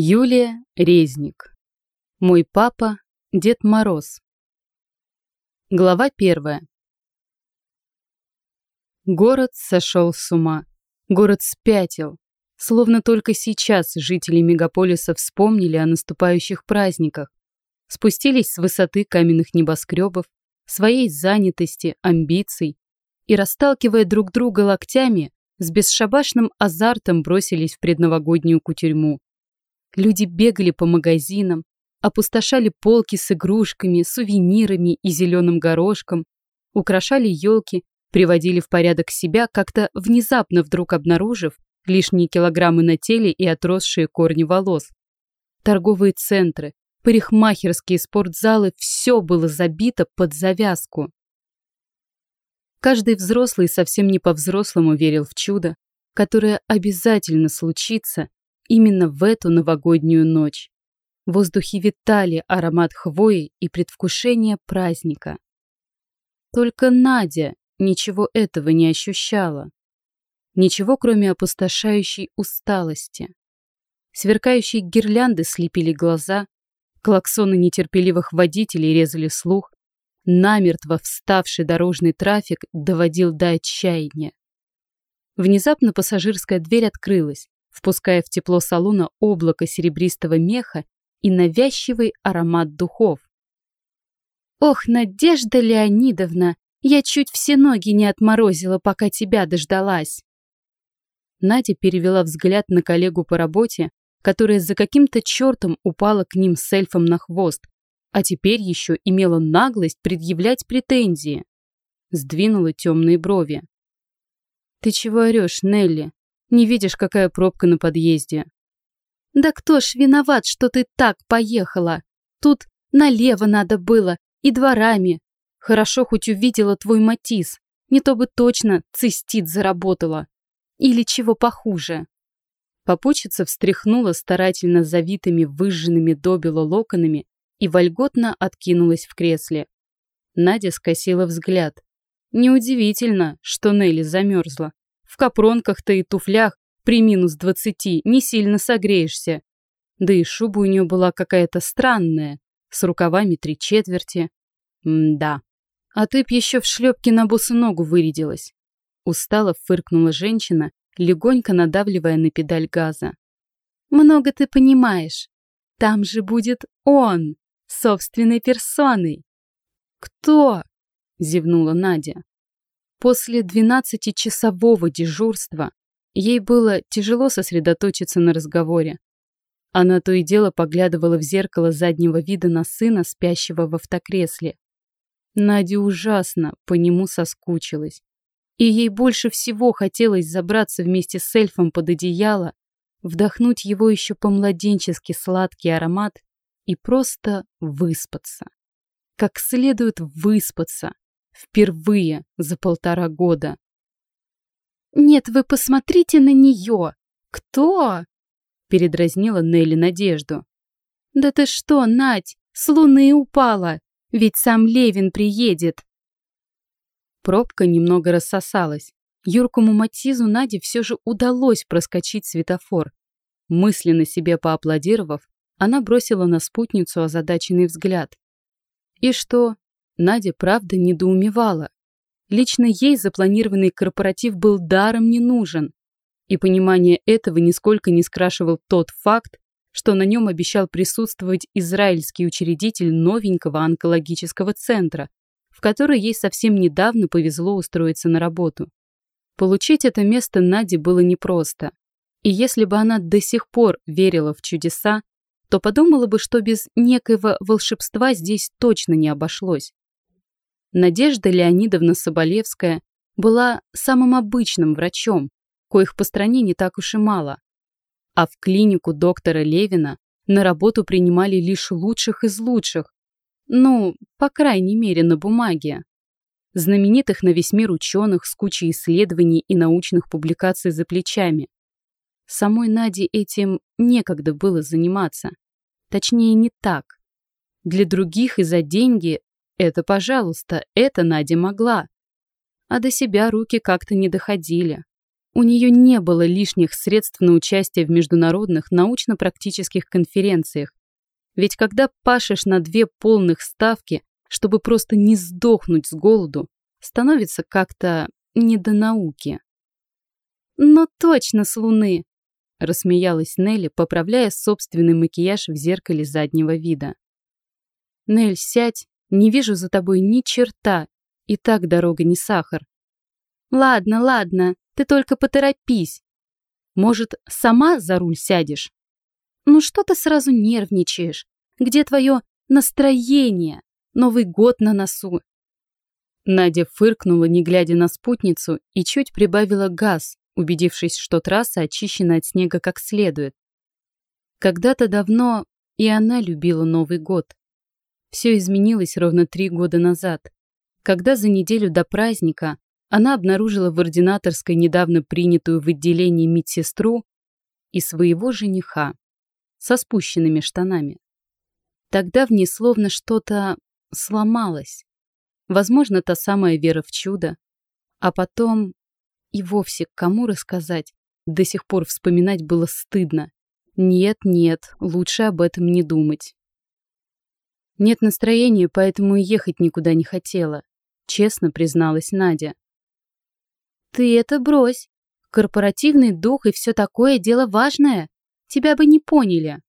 Юлия Резник. Мой папа – Дед Мороз. Глава первая. Город сошел с ума. Город спятил. Словно только сейчас жители мегаполиса вспомнили о наступающих праздниках. Спустились с высоты каменных небоскребов, своей занятости, амбиций и, расталкивая друг друга локтями, с бесшабашным азартом бросились в предновогоднюю кутерьму. Люди бегали по магазинам, опустошали полки с игрушками, сувенирами и зеленым горошком, украшали елки, приводили в порядок себя, как-то внезапно вдруг обнаружив лишние килограммы на теле и отросшие корни волос. Торговые центры, парикмахерские спортзалы – все было забито под завязку. Каждый взрослый совсем не по-взрослому верил в чудо, которое обязательно случится именно в эту новогоднюю ночь. В воздухе витали аромат хвои и предвкушение праздника. Только Надя ничего этого не ощущала. Ничего, кроме опустошающей усталости. Сверкающие гирлянды слепили глаза, клаксоны нетерпеливых водителей резали слух, намертво вставший дорожный трафик доводил до отчаяния. Внезапно пассажирская дверь открылась, впуская в тепло салона облако серебристого меха и навязчивый аромат духов. «Ох, Надежда Леонидовна, я чуть все ноги не отморозила, пока тебя дождалась!» Надя перевела взгляд на коллегу по работе, которая за каким-то чертом упала к ним с эльфом на хвост, а теперь еще имела наглость предъявлять претензии. Сдвинула темные брови. «Ты чего орешь, Нелли? Не видишь, какая пробка на подъезде?» «Да кто ж виноват, что ты так поехала? Тут налево надо было и дворами. Хорошо хоть увидела твой матис, не то бы точно цистит заработала. Или чего похуже». Попутчица встряхнула старательно завитыми выжженными добело локонами и вольготно откинулась в кресле. Надя скосила взгляд. Неудивительно, что Нелли замерзла. В капронках-то и туфлях при минус двадцати не сильно согреешься. Да и шуба у нее была какая-то странная, с рукавами три четверти. М-да. А ты б еще в шлепке на босу ногу вырядилась. Устало фыркнула женщина, легонько надавливая на педаль газа. Много ты понимаешь. Там же будет он, собственной персоной. Кто? Зевнула Надя. После двенадцатичасового дежурства ей было тяжело сосредоточиться на разговоре. Она то и дело поглядывала в зеркало заднего вида на сына, спящего в автокресле. Надя ужасно по нему соскучилась. И ей больше всего хотелось забраться вместе с эльфом под одеяло, вдохнуть его еще по-младенчески сладкий аромат и просто выспаться. Как следует выспаться, Впервые за полтора года. «Нет, вы посмотрите на нее! Кто?» Передразнила Нелли Надежду. «Да ты что, Надь, с луны упала! Ведь сам Левин приедет!» Пробка немного рассосалась. Юркому Матизу Наде все же удалось проскочить светофор. Мысленно себе поаплодировав, она бросила на спутницу озадаченный взгляд. И что, Надя, правда, недоумевала. Лично ей запланированный корпоратив был даром не нужен. И понимание этого нисколько не скрашивал тот факт, что на нем обещал присутствовать израильский учредитель новенького онкологического центра, в который ей совсем недавно повезло устроиться на работу. Получить это место Наде было непросто. И если бы она до сих пор верила в чудеса, то подумала бы, что без некоего волшебства здесь точно не обошлось. Надежда Леонидовна Соболевская была самым обычным врачом, коих по стране не так уж и мало. А в клинику доктора Левина на работу принимали лишь лучших из лучших. Ну, по крайней мере, на бумаге. Знаменитых на весь мир ученых с кучей исследований и научных публикаций за плечами. Самой Наде этим некогда было заниматься. Точнее, не так. Для других и за деньги это, пожалуйста, это Надя могла. А до себя руки как-то не доходили. у нее не было лишних средств на участие в международных научно-практических конференциях. Ведь когда пашешь на две полных ставки, чтобы просто не сдохнуть с голоду, становится как-то не до науки. «Но точно с Луны!» — рассмеялась Нелли, поправляя собственный макияж в зеркале заднего вида. «Нель, сядь, не вижу за тобой ни черта, и так дорога не сахар». «Ладно, ладно, ты только поторопись. Может, сама за руль сядешь? Ну что ты сразу нервничаешь? Где твое настроение? Новый год на носу. Надя фыркнула, не глядя на спутницу, и чуть прибавила газ, убедившись, что трасса очищена от снега как следует. Когда-то давно и она любила Новый год. Все изменилось ровно три года назад, когда за неделю до праздника она обнаружила в ординаторской недавно принятую в отделении медсестру и своего жениха со спущенными штанами. Тогда в ней словно что-то сломалось. Возможно, та самая вера в чудо. А потом и вовсе кому рассказать, до сих пор вспоминать было стыдно. Нет, нет, лучше об этом не думать. Нет настроения, поэтому и ехать никуда не хотела, честно призналась Надя. Ты это брось. Корпоративный дух и все такое дело важное. Тебя бы не поняли.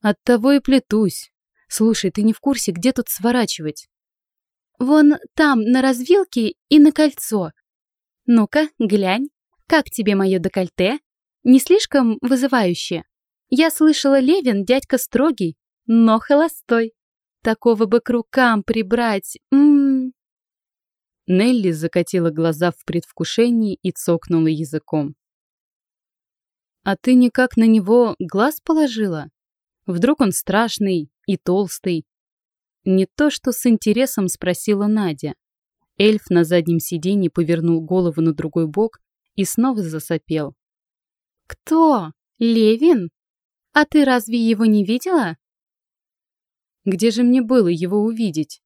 Оттого и плетусь. Слушай, ты не в курсе, где тут сворачивать? Вон там, на развилке и на кольцо. Ну-ка, глянь. Как тебе мое декольте? Не слишком вызывающее? Я слышала, Левин дядька строгий, но холостой. Такого бы к рукам прибрать. М -м -м. Нелли закатила глаза в предвкушении и цокнула языком. «А ты никак на него глаз положила? Вдруг он страшный и толстый?» Не то что с интересом спросила Надя. Эльф на заднем сиденье повернул голову на другой бок и снова засопел. «Кто? Левин? А ты разве его не видела?» «Где же мне было его увидеть?»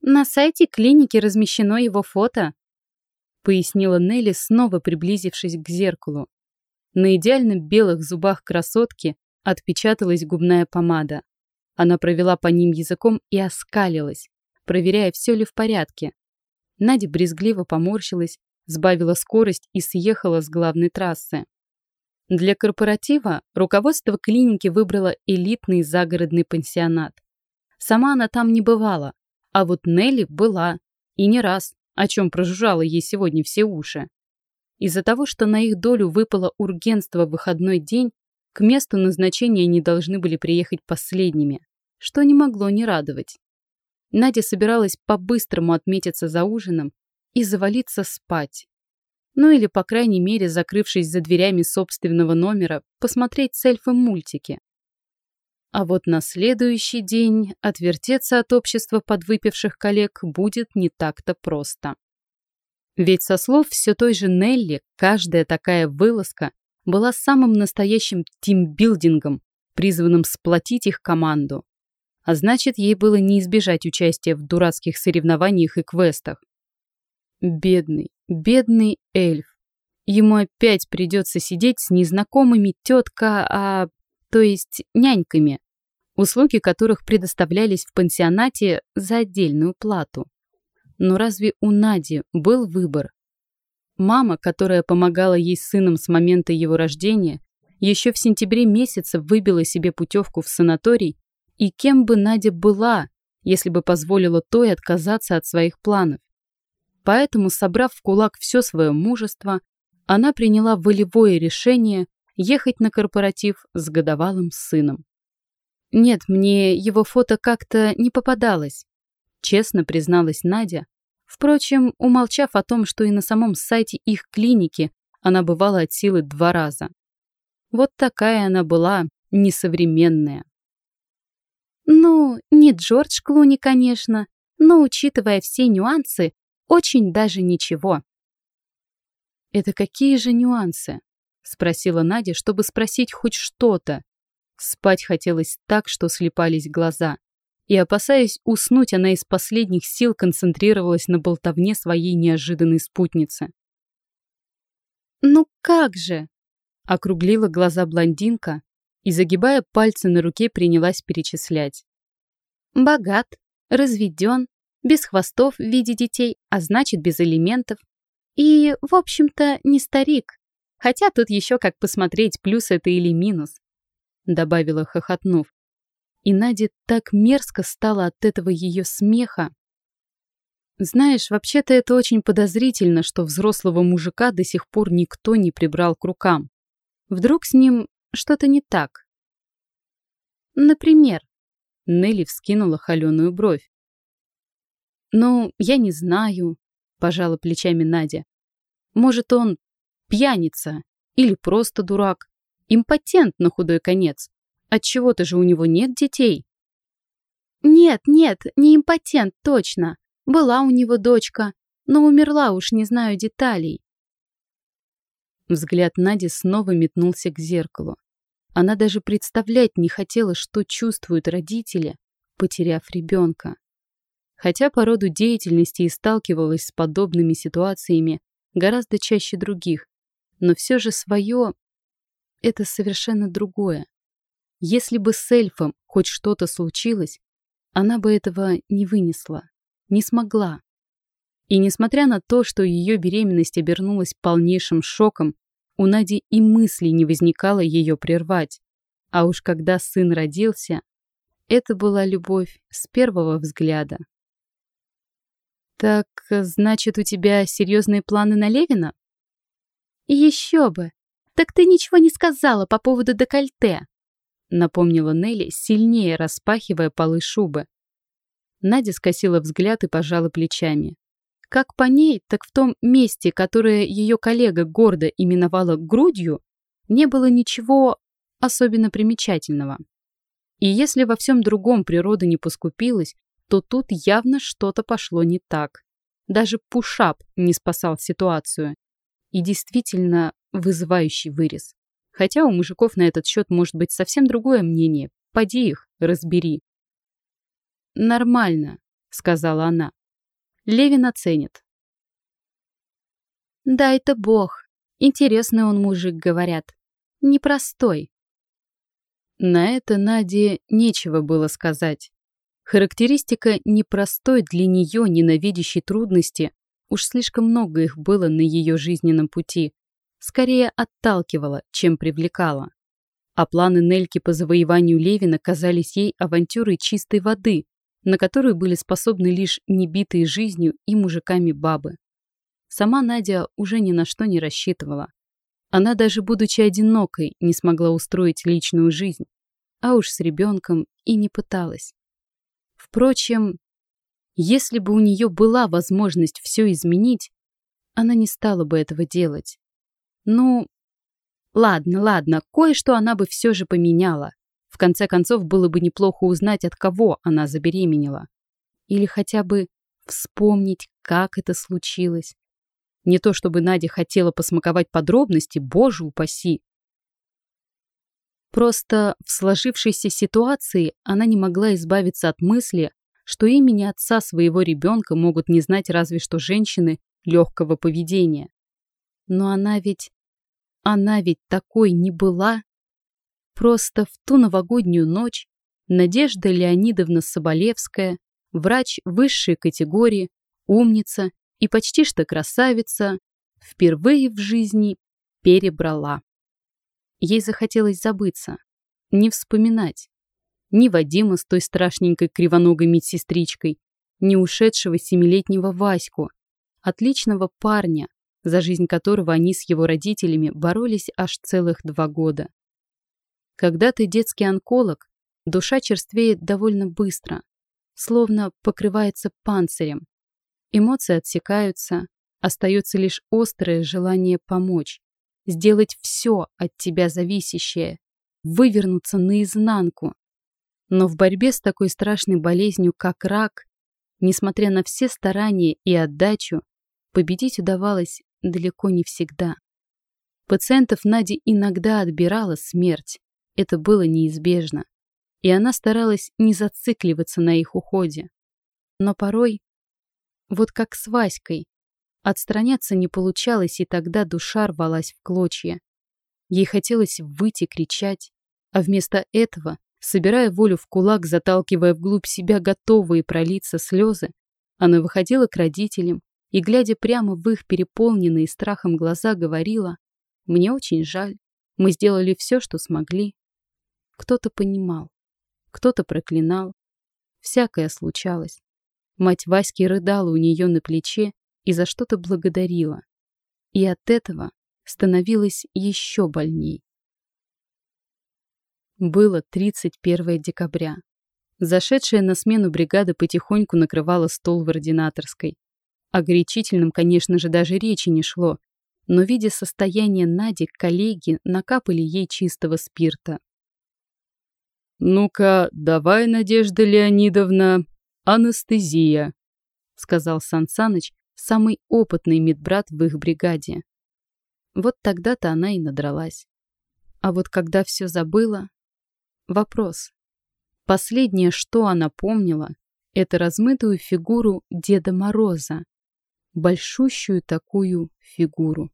На сайте клиники размещено его фото, пояснила Нелли, снова приблизившись к зеркалу. На идеально белых зубах красотки отпечаталась губная помада. Она провела по ним языком и оскалилась, проверяя, все ли в порядке. Надя брезгливо поморщилась, сбавила скорость и съехала с главной трассы. Для корпоратива руководство клиники выбрало элитный загородный пансионат. Сама она там не бывала, а вот Нелли была. И не раз, о чем прожужжало ей сегодня все уши. Из-за того, что на их долю выпало ургенство в выходной день, к месту назначения они должны были приехать последними, что не могло не радовать. Надя собиралась по-быстрому отметиться за ужином и завалиться спать. Ну или, по крайней мере, закрывшись за дверями собственного номера, посмотреть с эльфом мультики. А вот на следующий день отвертеться от общества подвыпивших коллег будет не так-то просто. Ведь со слов все той же Нелли, каждая такая вылазка была самым настоящим тимбилдингом, призванным сплотить их команду. А значит, ей было не избежать участия в дурацких соревнованиях и квестах. Бедный, бедный эльф. Ему опять придется сидеть с незнакомыми тетка, а... то есть няньками, услуги которых предоставлялись в пансионате за отдельную плату. Но разве у Нади был выбор? Мама, которая помогала ей с сыном с момента его рождения, еще в сентябре месяце выбила себе путевку в санаторий, и кем бы Надя была, если бы позволила той отказаться от своих планов. Поэтому, собрав в кулак все свое мужество, она приняла волевое решение ехать на корпоратив с годовалым сыном. Нет, мне его фото как-то не попадалось, честно призналась Надя, впрочем, умолчав о том, что и на самом сайте их клиники она бывала от силы два раза. Вот такая она была, несовременная. Ну, не Джордж Клуни, конечно, но, учитывая все нюансы, очень даже ничего. «Это какие же нюансы?» — спросила Надя, чтобы спросить хоть что-то, Спать хотелось так, что слепались глаза. И, опасаясь уснуть, она из последних сил концентрировалась на болтовне своей неожиданной спутницы. «Ну как же?» — округлила глаза блондинка и, загибая пальцы на руке, принялась перечислять. «Богат, разведен, без хвостов в виде детей, а значит, без элементов. И, в общем-то, не старик. Хотя тут еще как посмотреть, плюс это или минус», — добавила, хохотнув. И Наде так мерзко стало от этого ее смеха. Знаешь, вообще-то это очень подозрительно, что взрослого мужика до сих пор никто не прибрал к рукам. Вдруг с ним что-то не так? Например, Нелли вскинула холеную бровь. «Ну, я не знаю», — пожала плечами Надя. «Может, он пьяница или просто дурак, импотент на худой конец. Отчего-то же у него нет детей». «Нет, нет, не импотент, точно. Была у него дочка, но умерла, уж не знаю деталей. Взгляд Нади снова метнулся к зеркалу. Она даже представлять не хотела, что чувствуют родители, потеряв ребенка. Хотя по роду деятельности и сталкивалась с подобными ситуациями гораздо чаще других, но все же свое — это совершенно другое. Если бы с эльфом хоть что-то случилось, она бы этого не вынесла не смогла. И несмотря на то, что ее беременность обернулась полнейшим шоком, у Нади и мысли не возникало ее прервать. А уж когда сын родился, это была любовь с первого взгляда. «Так, значит, у тебя серьезные планы на Левина?» «Еще бы! Так ты ничего не сказала по поводу декольте!» напомнила Нелли, сильнее распахивая полы шубы. Надя скосила взгляд и пожала плечами. Как по ней, так в том месте, которое ее коллега гордо именовала грудью, не было ничего особенно примечательного. И если во всем другом природа не поскупилась, то тут явно что-то пошло не так. Даже пушап не спасал ситуацию. И действительно вызывающий вырез. Хотя у мужиков на этот счет может быть совсем другое мнение. Поди их, разбери. «Нормально», — сказала она. Левин оценит. «Да это бог. Интересный он мужик, говорят. Непростой». На это Наде нечего было сказать. Характеристика непростой для нее, ненавидящей трудности, уж слишком много их было на ее жизненном пути, скорее отталкивала, чем привлекала. А планы Нельки по завоеванию Левина казались ей авантюрой чистой воды, на которую были способны лишь небитые жизнью и мужиками бабы. Сама Надя уже ни на что не рассчитывала. Она даже будучи одинокой не смогла устроить личную жизнь, а уж с ребенком и не пыталась. Впрочем, если бы у нее была возможность все изменить, она не стала бы этого делать. Ну, ладно, ладно, кое-что она бы все же поменяла. В конце концов, было бы неплохо узнать, от кого она забеременела. Или хотя бы вспомнить, как это случилось. Не то чтобы Надя хотела посмаковать подробности, боже упаси. Просто в сложившейся ситуации она не могла избавиться от мысли, что имени отца своего ребенка могут не знать разве что женщины легкого поведения. Но она ведь... Она ведь такой не была. Просто в ту новогоднюю ночь Надежда Леонидовна Соболевская, врач высшей категории, умница и почти что красавица, впервые в жизни перебрала. Ей захотелось забыться, не вспоминать. Ни Вадима с той страшненькой кривоногой медсестричкой, ни ушедшего семилетнего Ваську, отличного парня, за жизнь которого они с его родителями боролись аж целых два года. Когда ты детский онколог, душа черствеет довольно быстро, словно покрывается панцирем. Эмоции отсекаются, остается лишь острое желание помочь, сделать все от тебя зависящее, вывернуться наизнанку. Но в борьбе с такой страшной болезнью, как рак, несмотря на все старания и отдачу, победить удавалось далеко не всегда. Пациентов Нади иногда отбирала смерть, это было неизбежно, и она старалась не зацикливаться на их уходе. Но порой, вот как с Васькой, Отстраняться не получалось, и тогда душа рвалась в клочья. Ей хотелось выйти, кричать, а вместо этого, собирая волю в кулак, заталкивая вглубь себя готовые пролиться слезы, она выходила к родителям и, глядя прямо в их переполненные страхом глаза, говорила «Мне очень жаль, мы сделали все, что смогли». Кто-то понимал, кто-то проклинал. Всякое случалось. Мать Васьки рыдала у нее на плече и за что-то благодарила. И от этого становилось еще больней. Было 31 декабря. Зашедшая на смену бригада потихоньку накрывала стол в ординаторской. О горячительном, конечно же, даже речи не шло, но, видя состояние Нади, коллеги накапали ей чистого спирта. «Ну-ка, давай, Надежда Леонидовна, анестезия», — сказал Сан Саныч, самый опытный медбрат в их бригаде. Вот тогда-то она и надралась. А вот когда все забыла... Вопрос. Последнее, что она помнила, это размытую фигуру Деда Мороза. Большущую такую фигуру.